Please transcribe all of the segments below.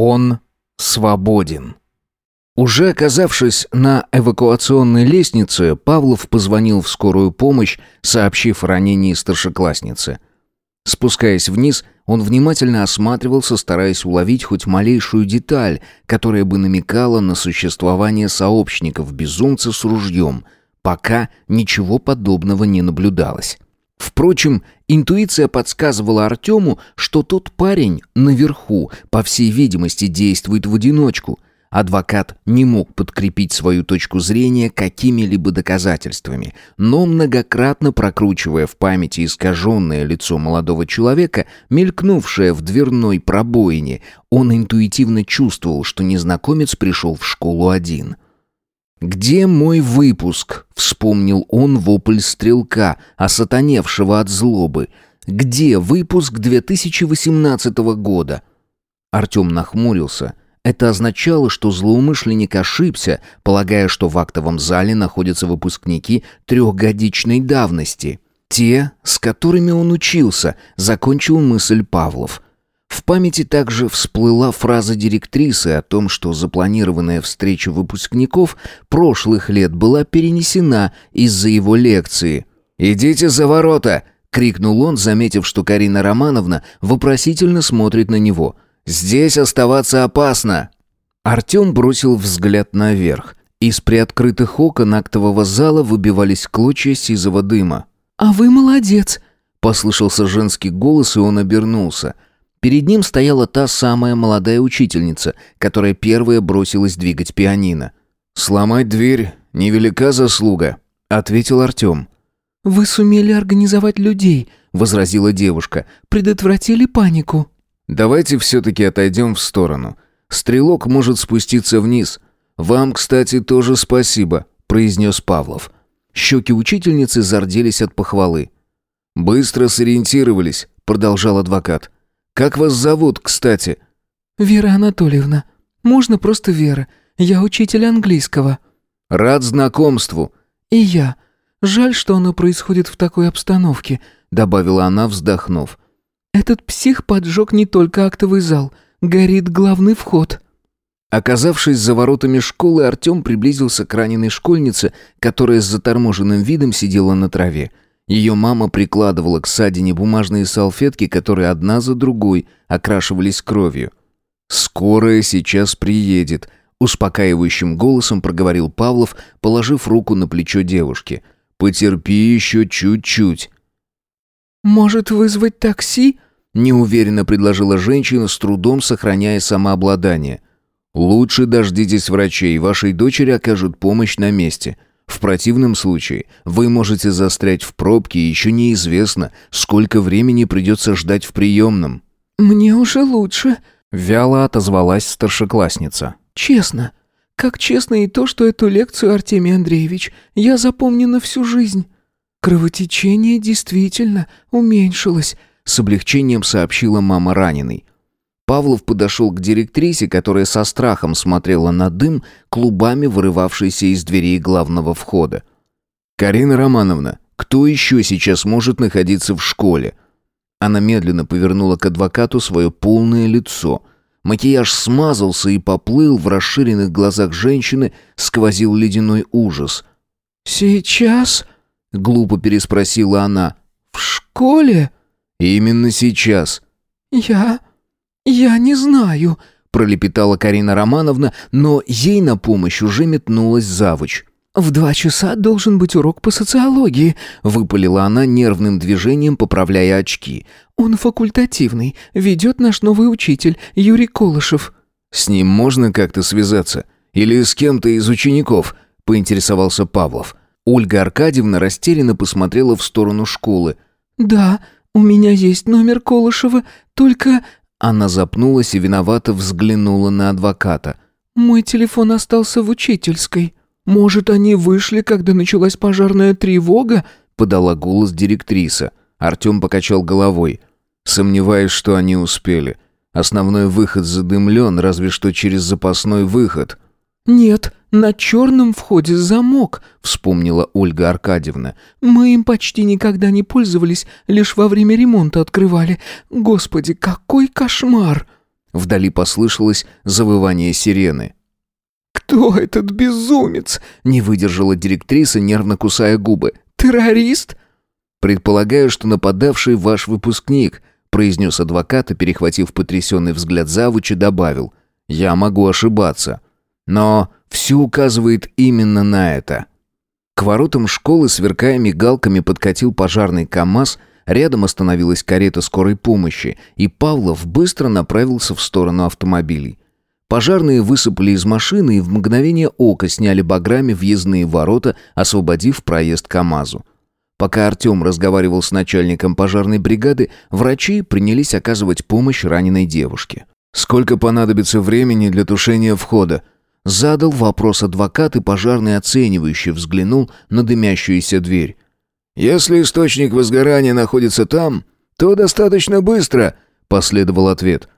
Он свободен. Уже оказавшись на эвакуационной лестнице, Павлов позвонил в скорую помощь, сообщив о ранении старшеклассницы. Спускаясь вниз, он внимательно осматривался, стараясь уловить хоть малейшую деталь, которая бы намекала на существование сообщников-безумца с ружьем. Пока ничего подобного не наблюдалось. Впрочем, интуиция подсказывала Артему, что тот парень наверху, по всей видимости, действует в одиночку – Адвокат не мог подкрепить свою точку зрения какими-либо доказательствами, но многократно прокручивая в памяти искаженное лицо молодого человека, мелькнувшее в дверной пробоине, он интуитивно чувствовал, что незнакомец пришел в школу один. «Где мой выпуск?» — вспомнил он вопль стрелка, осатаневшего от злобы. «Где выпуск 2018 года?» Артем нахмурился — это означало, что злоумышленник ошибся, полагая, что в актовом зале находятся выпускники трехгодичной давности. Те, с которыми он учился, закончил мысль Павлов. В памяти также всплыла фраза директрисы о том, что запланированная встреча выпускников прошлых лет была перенесена из-за его лекции. «Идите за ворота!» — крикнул он, заметив, что Карина Романовна вопросительно смотрит на него — Здесь оставаться опасно!» Артем бросил взгляд наверх. Из приоткрытых окон актового зала выбивались клочья сизого дыма. «А вы молодец!» — послышался женский голос, и он обернулся. Перед ним стояла та самая молодая учительница, которая первая бросилась двигать пианино. «Сломать дверь — невелика заслуга», — ответил Артем. «Вы сумели организовать людей», — возразила девушка. «Предотвратили панику». Давайте все-таки отойдем в сторону. Стрелок может спуститься вниз. Вам, кстати, тоже спасибо», — произнес Павлов. Щеки учительницы зарделись от похвалы. «Быстро сориентировались», — продолжал адвокат. «Как вас зовут, кстати?» «Вера Анатольевна. Можно просто Вера. Я учитель английского». «Рад знакомству». «И я. Жаль, что оно происходит в такой обстановке», — добавила она, вздохнув. Этот псих поджег не только актовый зал. Горит главный вход». Оказавшись за воротами школы, Артем приблизился к раненой школьнице, которая с заторможенным видом сидела на траве. Ее мама прикладывала к ссадине бумажные салфетки, которые одна за другой окрашивались кровью. «Скорая сейчас приедет», — успокаивающим голосом проговорил Павлов, положив руку на плечо девушки. «Потерпи еще чуть-чуть». «Может, вызвать такси?» — неуверенно предложила женщина, с трудом сохраняя самообладание. «Лучше дождитесь врачей, вашей дочери окажут помощь на месте. В противном случае вы можете застрять в пробке, и еще неизвестно, сколько времени придется ждать в приемном». «Мне уже лучше», — вяло отозвалась старшеклассница. «Честно. Как честно и то, что эту лекцию, Артемий Андреевич, я запомню на всю жизнь». «Кровотечение действительно уменьшилось», — с облегчением сообщила мама раненой. Павлов подошел к директрисе, которая со страхом смотрела на дым, клубами вырывавшийся из дверей главного входа. «Карина Романовна, кто еще сейчас может находиться в школе?» Она медленно повернула к адвокату свое полное лицо. Макияж смазался и поплыл, в расширенных глазах женщины сквозил ледяной ужас. «Сейчас?» — глупо переспросила она. «В школе?» «Именно сейчас». «Я... я не знаю», — пролепетала Карина Романовна, но ей на помощь уже метнулась завуч. «В два часа должен быть урок по социологии», — выпалила она нервным движением, поправляя очки. «Он факультативный. Ведет наш новый учитель, Юрий Колышев». «С ним можно как-то связаться? Или с кем-то из учеников?» — поинтересовался Павлов. Ольга Аркадьевна растерянно посмотрела в сторону школы. «Да, у меня есть номер Колышева, только...» Она запнулась и виновато взглянула на адвоката. «Мой телефон остался в учительской. Может, они вышли, когда началась пожарная тревога?» подала голос директриса. Артем покачал головой. «Сомневаюсь, что они успели. Основной выход задымлен, разве что через запасной выход». «Нет, на черном входе замок», — вспомнила Ольга Аркадьевна. «Мы им почти никогда не пользовались, лишь во время ремонта открывали. Господи, какой кошмар!» Вдали послышалось завывание сирены. «Кто этот безумец?» — не выдержала директриса, нервно кусая губы. «Террорист?» «Предполагаю, что нападавший ваш выпускник», — произнес адвокат и, перехватив потрясенный взгляд завуча, добавил. «Я могу ошибаться. Но все указывает именно на это». К воротам школы, сверкая мигалками, подкатил пожарный КАМАЗ, рядом остановилась карета скорой помощи, и Павлов быстро направился в сторону автомобилей. Пожарные высыпали из машины и в мгновение ока сняли баграми въездные ворота, освободив проезд КАМАЗу. Пока Артем разговаривал с начальником пожарной бригады, врачи принялись оказывать помощь раненой девушке. «Сколько понадобится времени для тушения входа?» Задал вопрос адвокат и пожарный оценивающий взглянул на дымящуюся дверь. «Если источник возгорания находится там, то достаточно быстро», — последовал ответ.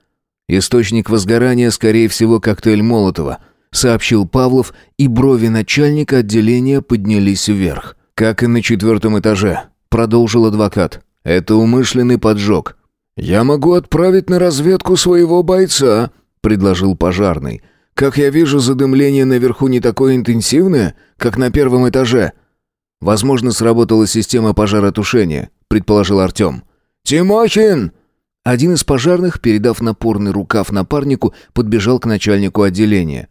«Источник возгорания, скорее всего, коктейль Молотова», — сообщил Павлов, и брови начальника отделения поднялись вверх. «Как и на четвертом этаже», — продолжил адвокат. «Это умышленный поджог». «Я могу отправить на разведку своего бойца», — предложил пожарный. Как я вижу, задымление наверху не такое интенсивное, как на первом этаже. Возможно, сработала система пожаротушения, предположил Артем. Тимохин! Один из пожарных, передав напорный рукав напарнику, подбежал к начальнику отделения.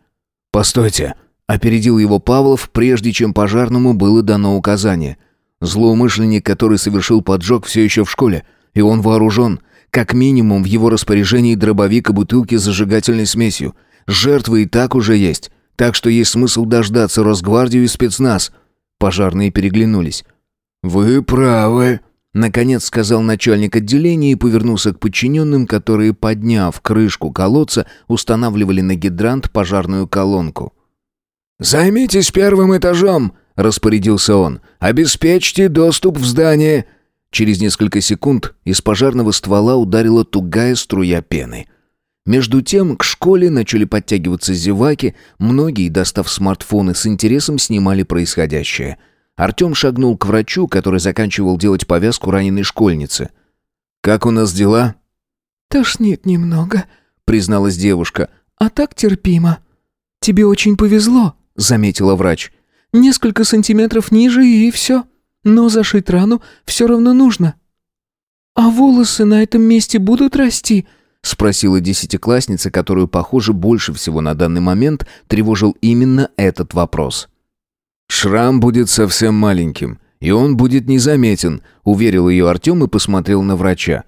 «Постойте!» — опередил его Павлов, прежде чем пожарному было дано указание. Злоумышленник, который совершил поджог, все еще в школе, и он вооружен. Как минимум в его распоряжении дробовик и бутылки с зажигательной смесью — Жертвы и так уже есть, так что есть смысл дождаться Росгвардию и спецназ». Пожарные переглянулись. «Вы правы», — наконец сказал начальник отделения и повернулся к подчиненным, которые, подняв крышку колодца, устанавливали на гидрант пожарную колонку. «Займитесь первым этажом», — распорядился он. «Обеспечьте доступ в здание». Через несколько секунд из пожарного ствола ударила тугая струя пены — между тем к школе начали подтягиваться зеваки, многие, достав смартфоны, с интересом снимали происходящее. Артем шагнул к врачу, который заканчивал делать повязку раненой школьнице. «Как у нас дела?» «Тошнит немного», — призналась девушка. «А так терпимо». «Тебе очень повезло», — заметила врач. «Несколько сантиметров ниже и все. Но зашить рану все равно нужно». «А волосы на этом месте будут расти?» — спросила десятиклассница, которую, похоже, больше всего на данный момент тревожил именно этот вопрос. «Шрам будет совсем маленьким, и он будет незаметен», — уверил ее Артем и посмотрел на врача.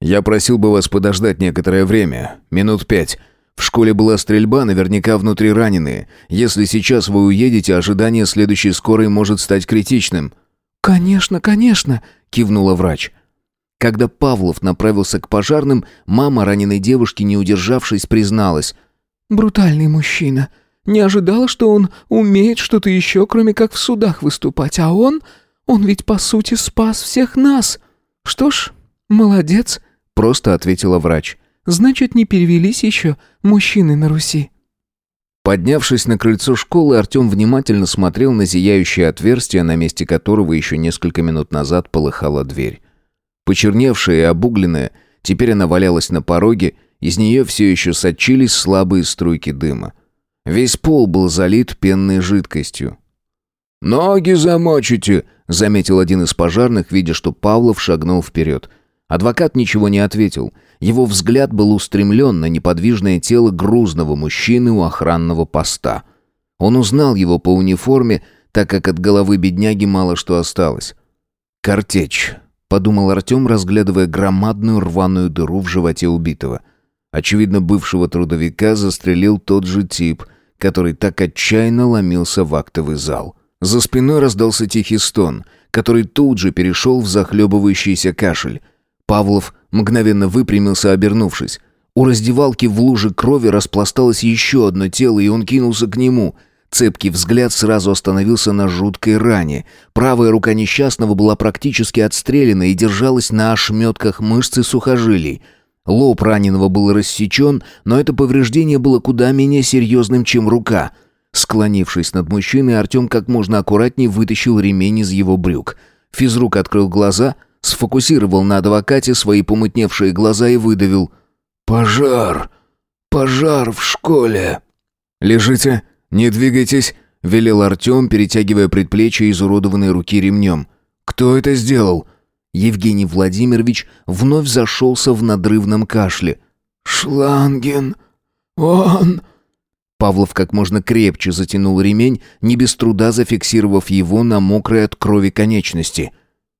«Я просил бы вас подождать некоторое время, минут пять. В школе была стрельба, наверняка внутри раненые. Если сейчас вы уедете, ожидание следующей скорой может стать критичным». «Конечно, конечно», — кивнула врач. Когда Павлов направился к пожарным, мама раненой девушки, не удержавшись, призналась. «Брутальный мужчина. Не ожидала, что он умеет что-то еще, кроме как в судах выступать. А он... Он ведь, по сути, спас всех нас. Что ж, молодец», — просто ответила врач. «Значит, не перевелись еще мужчины на Руси». Поднявшись на крыльцо школы, Артем внимательно смотрел на зияющее отверстие, на месте которого еще несколько минут назад полыхала дверь. Почерневшая и обугленная, теперь она валялась на пороге, из нее все еще сочились слабые струйки дыма. Весь пол был залит пенной жидкостью. «Ноги замочите!» — заметил один из пожарных, видя, что Павлов шагнул вперед. Адвокат ничего не ответил. Его взгляд был устремлен на неподвижное тело грузного мужчины у охранного поста. Он узнал его по униформе, так как от головы бедняги мало что осталось. «Картечь», подумал Артем, разглядывая громадную рваную дыру в животе убитого. Очевидно, бывшего трудовика застрелил тот же тип, который так отчаянно ломился в актовый зал. За спиной раздался тихий стон, который тут же перешел в захлебывающийся кашель. Павлов мгновенно выпрямился, обернувшись. У раздевалки в луже крови распласталось еще одно тело, и он кинулся к нему — Цепкий взгляд сразу остановился на жуткой ране. Правая рука несчастного была практически отстрелена и держалась на ошметках мышц и сухожилий. Лоб раненого был рассечен, но это повреждение было куда менее серьезным, чем рука. Склонившись над мужчиной, Артем как можно аккуратнее вытащил ремень из его брюк. Физрук открыл глаза, сфокусировал на адвокате свои помутневшие глаза и выдавил «Пожар!» пожар в школе». «Лежите, не двигайтесь», — велел Артем, перетягивая предплечье изуродованной руки ремнем. «Кто это сделал?» Евгений Владимирович вновь зашелся в надрывном кашле. «Шланген, он...» Павлов как можно крепче затянул ремень, не без труда зафиксировав его на мокрой от крови конечности.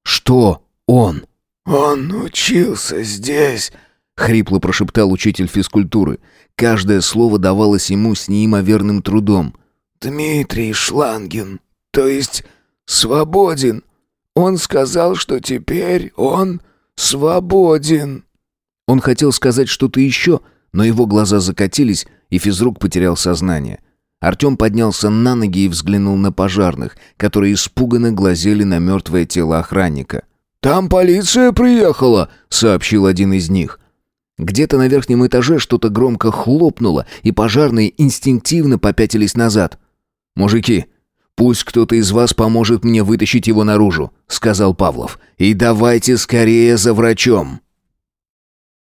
«Что он?» «Он учился здесь», — хрипло прошептал учитель физкультуры. Каждое слово давалось ему с неимоверным трудом. «Дмитрий Шланген, то есть свободен. Он сказал, что теперь он свободен». Он хотел сказать что-то еще, но его глаза закатились, и физрук потерял сознание. Артем поднялся на ноги и взглянул на пожарных, которые испуганно глазели на мертвое тело охранника. «Там полиция приехала», — сообщил один из них. Где-то на верхнем этаже что-то громко хлопнуло, и пожарные инстинктивно попятились назад. «Мужики, пусть кто-то из вас поможет мне вытащить его наружу», — сказал Павлов. «И давайте скорее за врачом».